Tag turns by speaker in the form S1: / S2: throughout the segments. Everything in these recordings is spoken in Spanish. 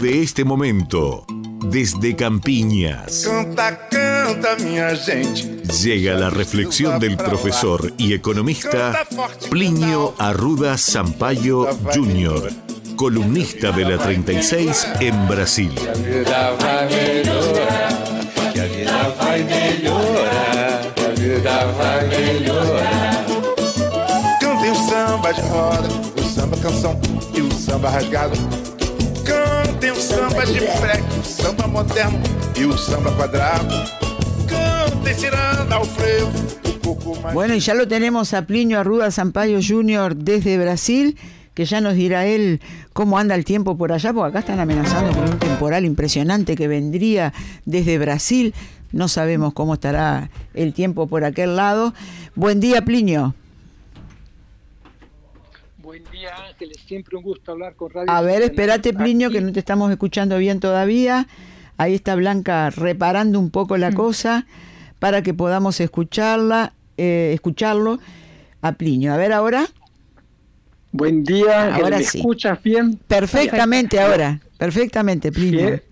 S1: de este momento, desde Campiñas.
S2: Canta, canta, minha gente.
S1: Llega la reflexión del profesor y economista Plinio Arruda Sampaio Jr., columnista de la 36 en Brasil.
S2: Cantem o samba de roda, o samba canção e o samba rasgado. Samba de freque, o samba moderno e o samba quadrado. Ao freio, coco mais...
S3: Bueno, y ya lo tenemos a Plinio Arruda Sampaio Jr. desde Brasil, que ya nos dirá él cómo anda el tiempo por allá, porque acá están amenazando con un temporal impresionante que vendría desde Brasil. No sabemos cómo estará el tiempo por aquel lado. Buen día, Plinio.
S4: Buen día, Ángeles. Siempre un gusto hablar con Radio
S3: A ver,
S4: Centenario.
S3: espérate, Plinio, que
S4: Aquí-
S3: no te estamos escuchando bien todavía. Ahí está Blanca reparando un poco
S4: Mm.
S3: la cosa para que podamos escucharla, eh, escucharlo a Plinio. A ver ahora.
S4: Buen día, Ángeles.
S3: Ahora
S4: ¿Me
S3: sí.
S4: escuchas bien?
S3: Perfectamente ahora, perfectamente, Plinio.
S4: Sie-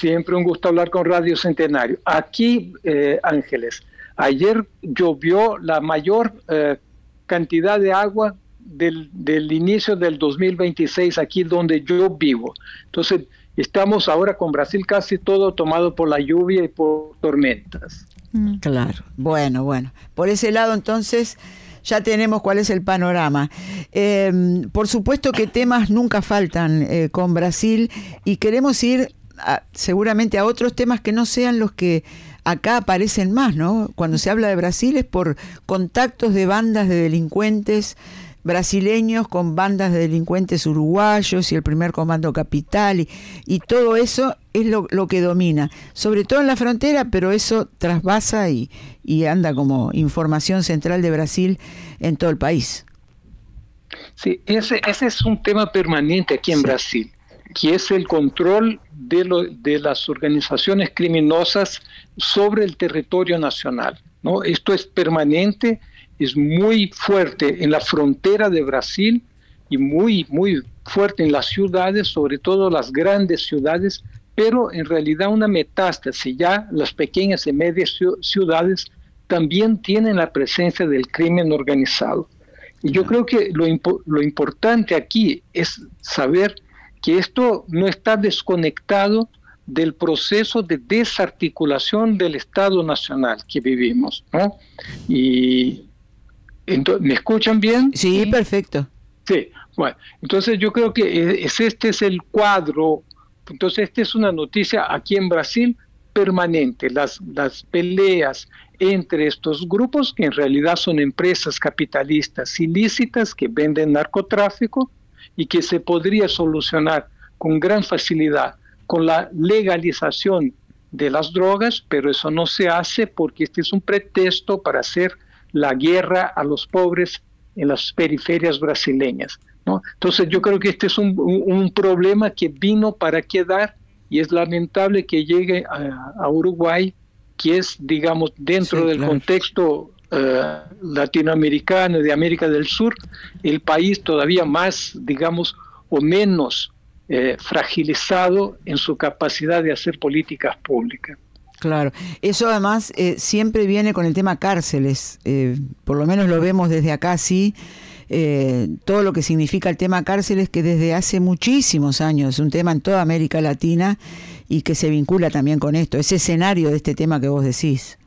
S4: Siempre un gusto hablar con Radio Centenario. Aquí, eh, Ángeles, ayer llovió la mayor eh, cantidad de agua del, del inicio del 2026 aquí donde yo vivo. Entonces, estamos ahora con Brasil casi todo tomado por la lluvia y por tormentas.
S3: Claro, bueno, bueno. Por ese lado, entonces, ya tenemos cuál es el panorama. Eh, por supuesto que temas nunca faltan eh, con Brasil y queremos ir a- seguramente a otros temas que no sean los que acá aparecen más, ¿no? Cuando se habla de Brasil es por contactos de bandas de delincuentes brasileños con bandas de delincuentes uruguayos y el primer comando capital y, y todo eso es lo, lo que domina, sobre todo en la frontera, pero eso trasvasa y, y anda como información central de Brasil en todo el país.
S4: Sí, ese, ese es un tema permanente aquí en Brasil, que es el control de, lo- de las organizaciones criminosas sobre el territorio nacional. ¿no? Esto es permanente, es muy fuerte en la frontera de Brasil y muy, muy fuerte en las ciudades, sobre todo las grandes ciudades, pero en realidad una metástasis, ya las pequeñas y medias ciu- ciudades también tienen la presencia del crimen organizado. Y yo creo que lo, impo- lo importante aquí es saber que esto no está desconectado del proceso de desarticulación del Estado Nacional que vivimos. ¿no? Y ento- ¿Me escuchan bien?
S3: Sí, perfecto.
S4: Sí, bueno, entonces yo creo que es, este es el cuadro, entonces esta es una noticia aquí en Brasil permanente, las, las peleas entre estos grupos que en realidad son empresas capitalistas ilícitas que venden narcotráfico y que se podría solucionar con gran facilidad con la legalización de las drogas, pero eso no se hace porque este es un pretexto para hacer la guerra a los pobres en las periferias brasileñas. ¿no? Entonces yo creo que este es un, un- un problema que vino para quedar y es lamentable que llegue a, a Uruguay, que es, digamos, dentro
S3: Sí,
S4: del
S3: claro.
S4: contexto eh, latinoamericano de América del Sur, el país todavía más, digamos, o menos eh, fragilizado en su capacidad de hacer políticas públicas.
S3: Claro, eso además eh, siempre viene con el tema cárceles, eh, por lo menos lo vemos desde acá, sí, eh, todo lo que significa el tema cárceles que desde hace muchísimos años es un tema en toda América Latina y que se vincula también con esto, ese escenario de este tema que vos decís.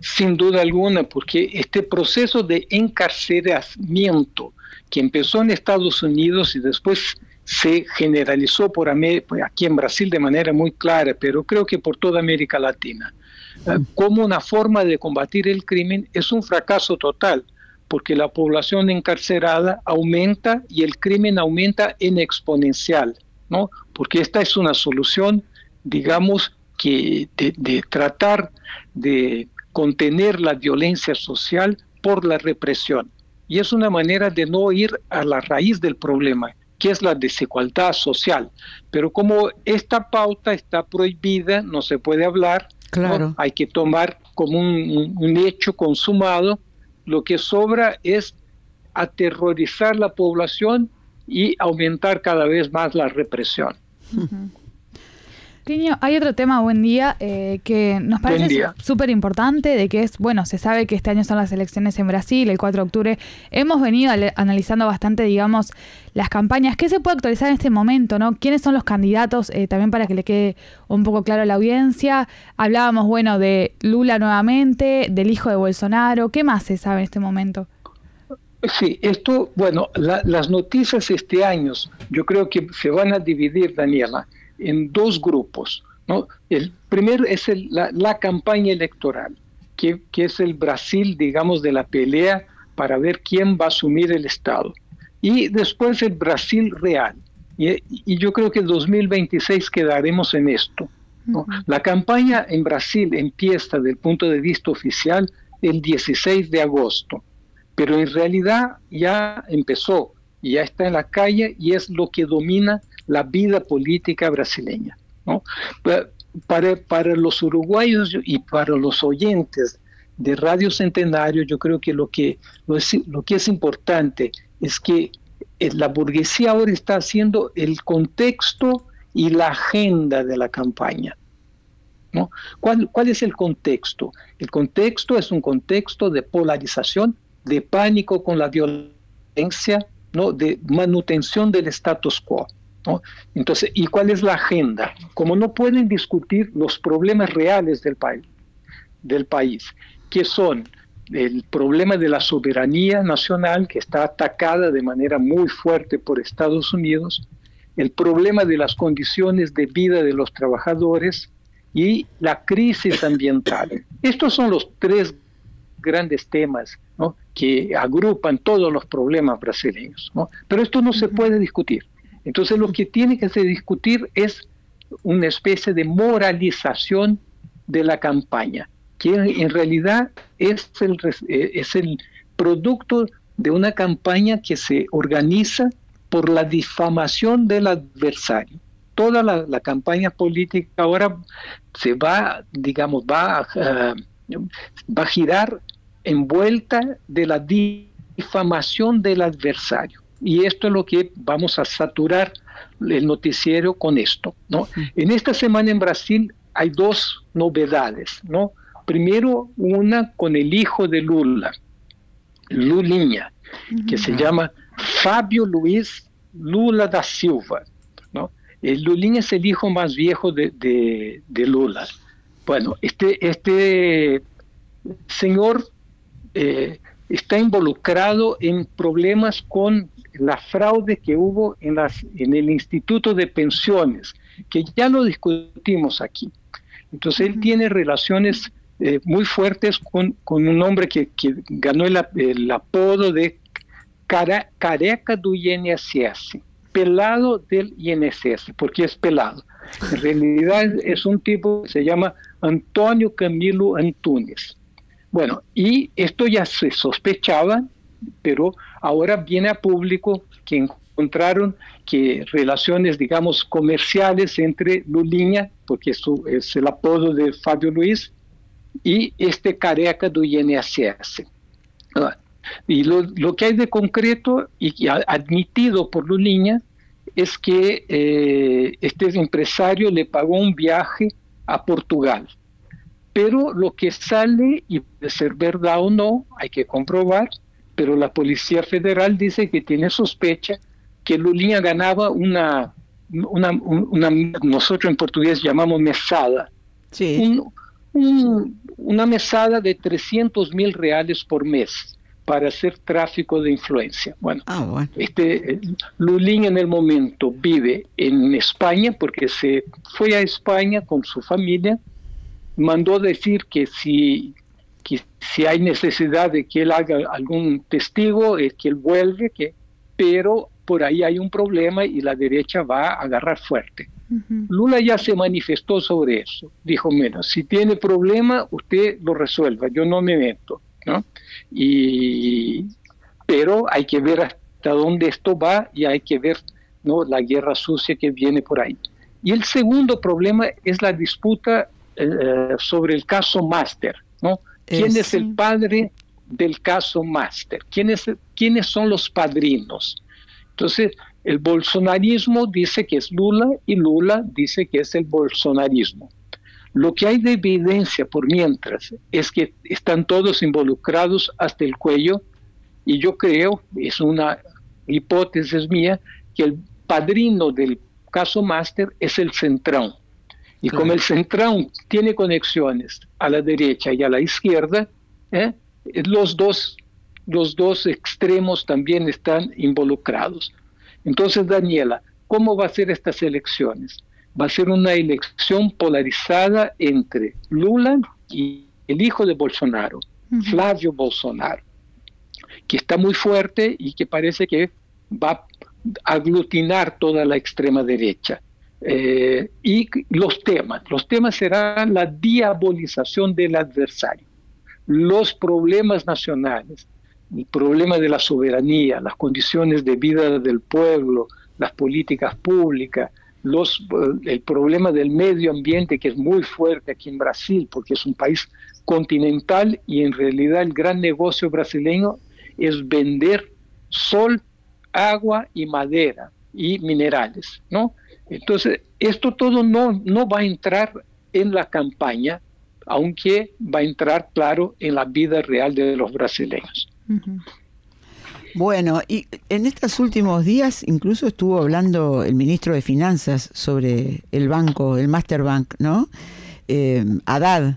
S4: Sin duda alguna, porque este proceso de encarcelamiento que empezó en Estados Unidos y después se generalizó por pues, aquí en Brasil de manera muy clara, pero creo que por toda América Latina, eh, como una forma de combatir el crimen es un fracaso total, porque la población encarcerada aumenta y el crimen aumenta en exponencial, ¿no? Porque esta es una solución, digamos, que de tratar de contener la violencia social por la represión. Y es una manera de no ir a la raíz del problema, que es la desigualdad social. Pero como esta pauta está prohibida, no se puede hablar, ¿no?
S3: Claro.
S4: hay que tomar como un, un- un hecho consumado, lo que sobra es aterrorizar la población y aumentar cada vez más la represión.
S5: Hay otro tema, buen día, eh, que nos parece súper importante, de que es, bueno, se sabe que este año son las elecciones en Brasil, el 4 de octubre. Hemos venido analizando bastante, digamos, las campañas. ¿Qué se puede actualizar en este momento, no? ¿Quiénes son los candidatos? Eh, también para que le quede un poco claro a la audiencia. Hablábamos, bueno, de Lula nuevamente, del hijo de Bolsonaro. ¿Qué más se sabe en este momento?
S4: Sí, esto, bueno, las noticias este año, yo creo que se van a dividir, Daniela en dos grupos. ¿no? El primero es la, campaña electoral, que, es el Brasil, digamos, de la pelea para ver quién va a asumir el Estado. Y después el Brasil real. Y, yo creo que en 2026 quedaremos en esto. La campaña en Brasil empieza desde el punto de vista oficial el 16 de agosto, pero en realidad ya empezó, ya está en la calle y es lo que domina la vida política brasileña. Para, para los uruguayos y para los oyentes de Radio Centenario, yo creo que lo que, lo, que es importante es que eh, la burguesía ahora está haciendo el contexto y la agenda de la campaña. ¿no? ¿Cuál, ¿Cuál es el contexto? El contexto es un contexto de polarización, de pánico con la violencia, ¿no? de manutención del status quo. Entonces, ¿y cuál es la agenda? Como no pueden discutir los problemas reales del país, del país, que son el problema de la soberanía nacional, que está atacada de manera muy fuerte por Estados Unidos, el problema de las condiciones de vida de los trabajadores y la crisis ambiental. Estos son los tres grandes temas que agrupan todos los problemas brasileños. Pero esto no se puede discutir. Entonces lo que tiene que se discutir es una especie de moralización de la campaña, que en realidad es el, eh, es el producto de una campaña que se organiza por la difamación del adversario. Toda la, campaña política ahora se va, digamos, va eh, va a girar envuelta de la difamación del adversario. Y esto es lo que vamos a saturar el noticiero con esto. ¿no? En esta semana en Brasil hay dos novedades. ¿no? Primero, una con el hijo de Lula, Lulinha, que se llama Fábio Luiz Lula da Silva. ¿no? El Lulinha es el hijo más viejo de, de, Lula. Bueno, este, este señor eh, está involucrado en problemas con la fraude que hubo en, las, en el Instituto de Pensiones, que ya lo discutimos aquí. Entonces él tiene relaciones eh, muy fuertes con, un hombre que, ganó el, apodo de cara, careca do INSS, pelado del INSS, porque es pelado. En realidad es un tipo que se llama Antonio Camilo Antunes. Bueno, y esto ya se sospechaba, pero ahora viene a público que encontraron que relaciones, digamos, comerciales entre Lulinha, porque eso es el apodo de Fabio Luis, y este careca do INSS. Ah, y lo, que hay de concreto y admitido por Lulinha es que eh, este empresario le pagó un viaje a Portugal. Pero lo que sale, y de ser verdad o no, hay que comprobar, pero la Policía Federal dice que tiene sospecha que Lulinha ganaba una, una, nosotros en portugués llamamos mesada, una mesada de 300 mil reales por mes para hacer tráfico de influencia. Bueno, ah, este Lulinha en el momento vive en España porque se fue a España con su familia, mandó decir que si que si hay necesidad de que él haga algún testigo, es que él vuelve, que, pero por ahí hay un problema y la derecha va a agarrar fuerte. Lula ya se manifestó sobre eso. Dijo, mira, si tiene problema, usted lo resuelva, yo no me meto. ¿no? Y, pero hay que ver hasta dónde esto va y hay que ver ¿no? la guerra sucia que viene por ahí. Y el segundo problema es la disputa eh, sobre el caso Master. ¿no? ¿Quién es el padre del caso Master? ¿Quiénes son los padrinos? Entonces, El bolsonarismo dice que es Lula y Lula dice que es el bolsonarismo. Lo que hay de evidencia por mientras es que están todos involucrados hasta el cuello y yo creo, es una hipótesis mía, que el padrino del caso máster es el Centrón. Y como el Centrón tiene conexiones a la derecha y a la izquierda, ¿eh? los, dos, los dos extremos también están involucrados. Entonces, Daniela, ¿cómo va a ser estas elecciones? Va a ser una elección polarizada entre Lula y el hijo de Bolsonaro, Flavio Bolsonaro, que está muy fuerte y que parece que va a aglutinar toda la extrema derecha. Eh, y los temas, los temas serán la diabolización del adversario, los problemas nacionales, el problema de la soberanía, las condiciones de vida del pueblo, las políticas públicas, eh, el problema del medio ambiente que es muy fuerte aquí en Brasil, porque es un país continental y en realidad el gran negocio brasileño es vender sol, agua y madera y minerales, ¿no? Entonces, esto todo no, no va a entrar en la campaña, aunque va a entrar, claro, en la vida real de los brasileños.
S3: Bueno, y en estos últimos días incluso estuvo hablando el ministro de Finanzas sobre el banco, el Masterbank, ¿no? Eh, Haddad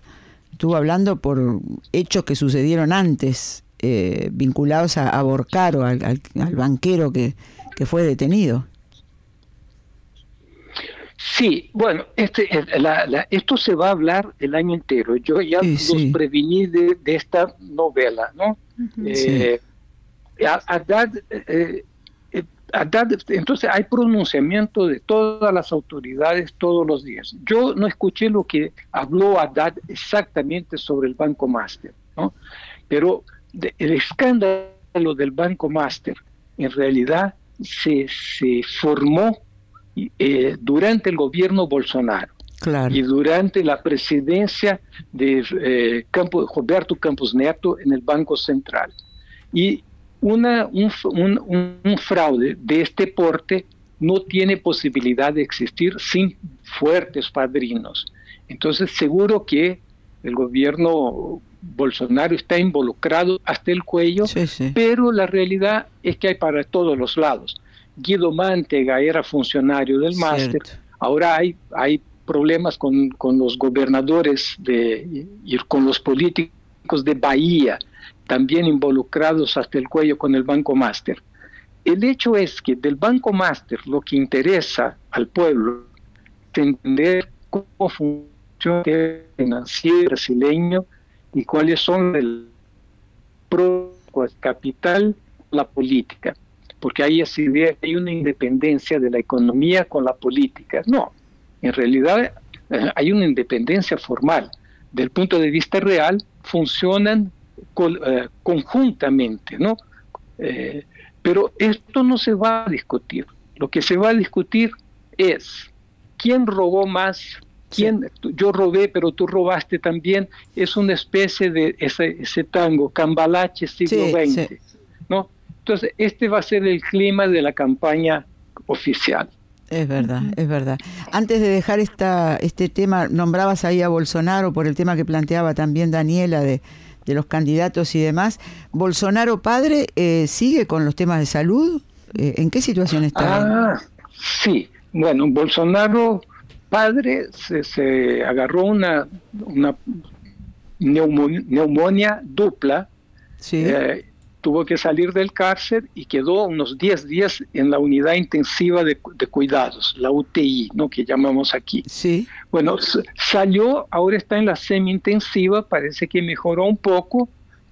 S3: estuvo hablando por hechos que sucedieron antes, eh, vinculados a, a Borcaro, al, banquero que, que fue detenido.
S4: Sí, bueno, este, esto se va a hablar el año entero. Yo ya los previní de, esta novela, ¿no? Eh, eh, eh, entonces hay pronunciamiento de todas las autoridades todos los días. Yo no escuché lo que habló Haddad exactamente sobre el Banco Master, ¿no? Pero el escándalo del Banco Master en realidad se, se formó eh, durante el gobierno Bolsonaro y durante la presidencia de eh, Roberto Campos Neto en el Banco Central. Y una, un, fraude de este porte no tiene posibilidad de existir sin fuertes padrinos. Entonces, seguro que el gobierno Bolsonaro está involucrado hasta el cuello, pero la realidad es que hay para todos los lados. Guido Mantega era funcionario del máster, ahora hay, hay problemas con, con, los gobernadores de, y con los políticos de Bahía, también involucrados hasta el cuello con el Banco Máster. El hecho es que del Banco Máster lo que interesa al pueblo es entender cómo funciona el financiero brasileño y cuáles son el capital, la política porque hay esa idea hay una independencia de la economía con la política. No, en realidad eh, hay una independencia formal. Del punto de vista real, funcionan eh, conjuntamente, ¿no? Eh, pero esto no se va a discutir. Lo que se va a discutir es quién robó más, quién, yo robé, pero tú robaste también. Es una especie de ese, ese tango, cambalache siglo XX, ¿no? Entonces, este va a ser el clima de la campaña oficial.
S3: Es verdad, es verdad. Antes de dejar esta, este tema, nombrabas ahí a Bolsonaro por el tema que planteaba también Daniela de, los candidatos y demás. ¿Bolsonaro padre eh, sigue con los temas de salud? Eh, ¿En qué situación está?
S4: Ah, sí. Bueno, Bolsonaro padre se, agarró una, una neumonía, dupla. Sí. Eh, tuvo que salir del cárcel y quedó unos 10 días en la unidad intensiva de, cuidados, la UTI, ¿no? que llamamos aquí.
S3: Sí.
S4: Bueno, salió, ahora está en la semi-intensiva, parece que mejoró un poco,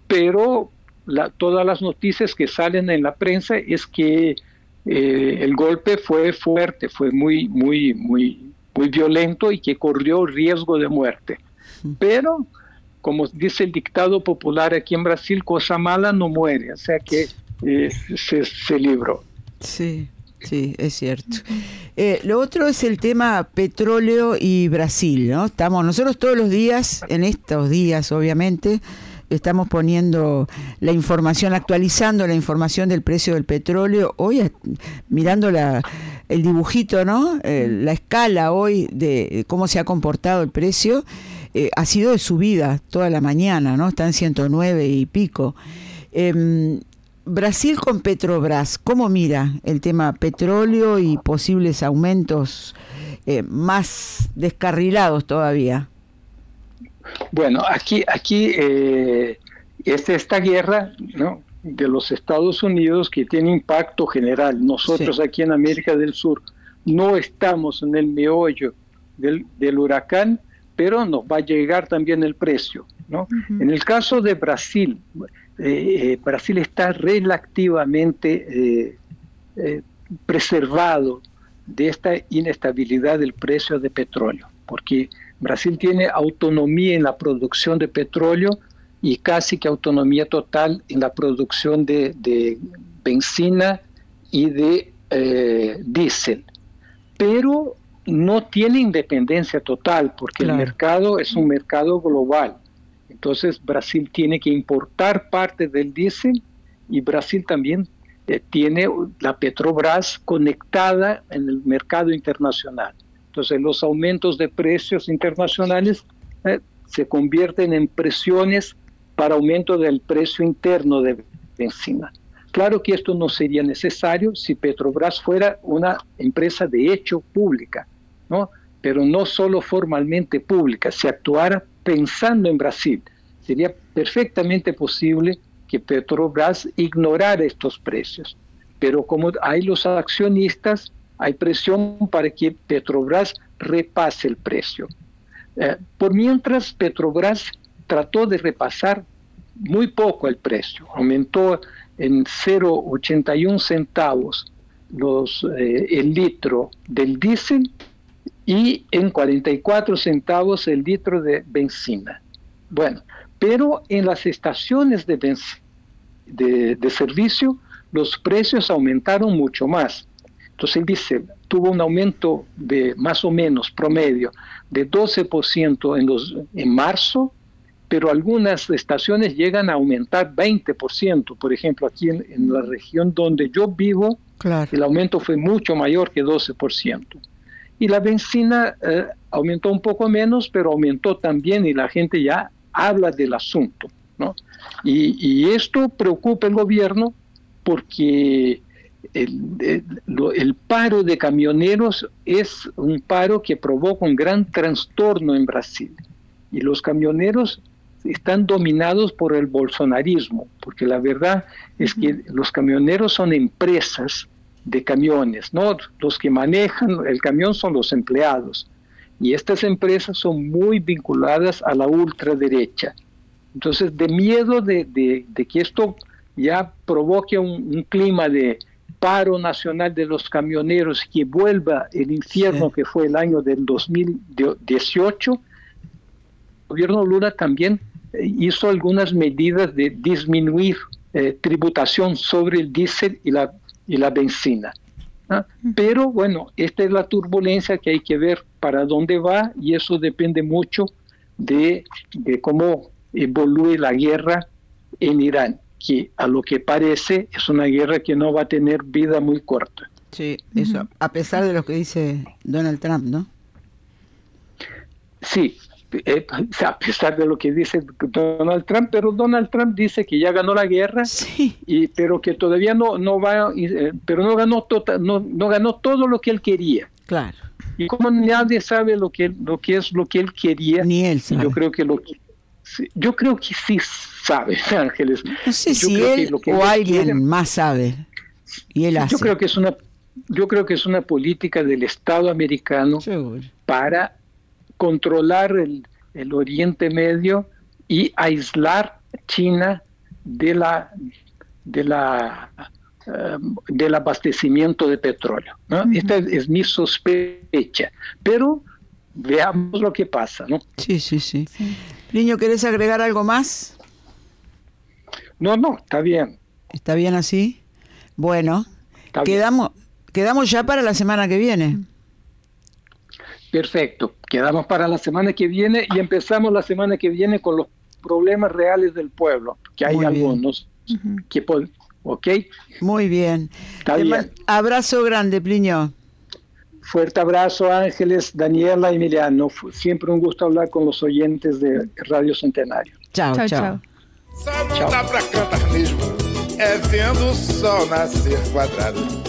S4: pero todas las noticias que salen en la prensa es que eh, el golpe fue fuerte, fue muy, muy, muy, muy violento y que corrió riesgo de muerte. Pero como dice el dictado popular aquí en Brasil, cosa mala no muere, o sea que eh, se, libró.
S3: Sí, sí, es cierto. Eh, lo otro es el tema petróleo y Brasil, ¿no? Estamos nosotros todos los días, en estos días obviamente, estamos poniendo la información, actualizando la información del precio del petróleo. Hoy, mirando la, el dibujito, ¿no? Eh, la escala hoy de cómo se ha comportado el precio, eh, ha sido de subida toda la mañana, ¿no? Está en 109 y pico. Em, Brasil con Petrobras, ¿cómo mira el tema petróleo y posibles aumentos eh, más descarrilados todavía?
S4: Bueno, aquí, aquí eh, es esta guerra ¿no? de los Estados Unidos que tiene impacto general. Nosotros aquí en América del Sur no estamos en el meollo del, del huracán, pero nos va a llegar también el precio. ¿no? En el caso de Brasil, eh, eh, Brasil está relativamente eh, preservado de esta inestabilidad del precio de petróleo, porque Brasil tiene autonomía en la producción de petróleo y casi que autonomía total en la producción de, benzina y de diésel. Pero no tiene independencia total porque el mercado es un mercado global. Entonces Brasil tiene que importar parte del diésel y Brasil también eh, tiene la Petrobras conectada en el mercado internacional. Entonces los aumentos de precios internacionales eh, se convierten en presiones para aumento del precio interno de benzina. Claro que esto no sería necesario si Petrobras fuera una empresa de hecho pública, ¿no? pero no solo formalmente pública, si actuara pensando en Brasil. Sería perfectamente posible que Petrobras ignorara estos precios. Pero como hay los accionistas, hay presión para que Petrobras repase el precio. Eh, por mientras, Petrobras trató de repasar muy poco el precio, aumentó en 0,81 centavos los, eh, el litro del diésel y en 44 centavos el litro de benzina. Bueno, pero en las estaciones de, de, servicio los precios aumentaron mucho más. Entonces el dice, tuvo un aumento de más o menos promedio de 12% en, los, en marzo, pero algunas estaciones llegan a aumentar 20%. Por ejemplo, aquí en, la región donde yo vivo, el aumento fue mucho mayor que 12% y la benzina eh, aumentó un poco menos, pero aumentó también y la gente ya habla del asunto. ¿no? Y, esto preocupa al gobierno porque el, el, paro de camioneros es un paro que provoca un gran trastorno en Brasil. Y los camioneros están dominados por el bolsonarismo, porque la verdad es que los camioneros son empresas de camiones, ¿no? Los que manejan el camión son los empleados. Y estas empresas son muy vinculadas a la ultraderecha. Entonces, de miedo de, que esto ya provoque un, clima de paro nacional de los camioneros que vuelva el infierno que fue el año del 2018, el gobierno Lula también eh, hizo algunas medidas de disminuir eh, tributación sobre el diésel y la y la benzina. Pero bueno, esta es la turbulencia que hay que ver para dónde va y eso depende mucho de, cómo evolúe la guerra en Irán, que a lo que parece es una guerra que no va a tener vida muy corta.
S3: Sí, eso, a pesar de lo que dice Donald Trump, ¿no?
S4: Sí, eh, a pesar de lo que dice Donald Trump, pero Donald Trump dice que ya ganó la guerra, y, pero que todavía no, no va, eh, pero no ganó, tota, no, no ganó todo lo que él quería.
S3: Claro.
S4: Y como nadie sabe lo que, lo que es lo que él quería,
S3: ni él sabe.
S4: Yo creo que lo yo creo que sí sabe, Ángeles.
S3: No sé si él o alguien más sabe. Y él hace.
S4: Yo creo que es una yo creo que es una política del Estado americano para controlar el, Oriente Medio y aislar China de la de la eh, del abastecimiento de petróleo. Esta es, mi sospecha, pero veamos lo que pasa. ¿no?
S3: Sí, sí, sí, Niño, ¿querés agregar algo más?
S4: No, no, está bien.
S3: ¿Está bien así? Bueno, quedamos, quedamos ya para la semana que viene.
S4: Perfecto. Quedamos para la semana que viene y empezamos la semana que viene con los problemas reales del pueblo, que hay algunos que pueden, ¿ok?
S3: Muy bien. Abrazo grande, Plinio.
S4: Fuerte abrazo, Ángeles, Daniela y Emiliano. Siempre un gusto hablar con los oyentes de Radio Centenario.
S3: Chao, chao. chao.
S2: Só não dá pra cantar mesmo é vendo o sol nascer quadrado.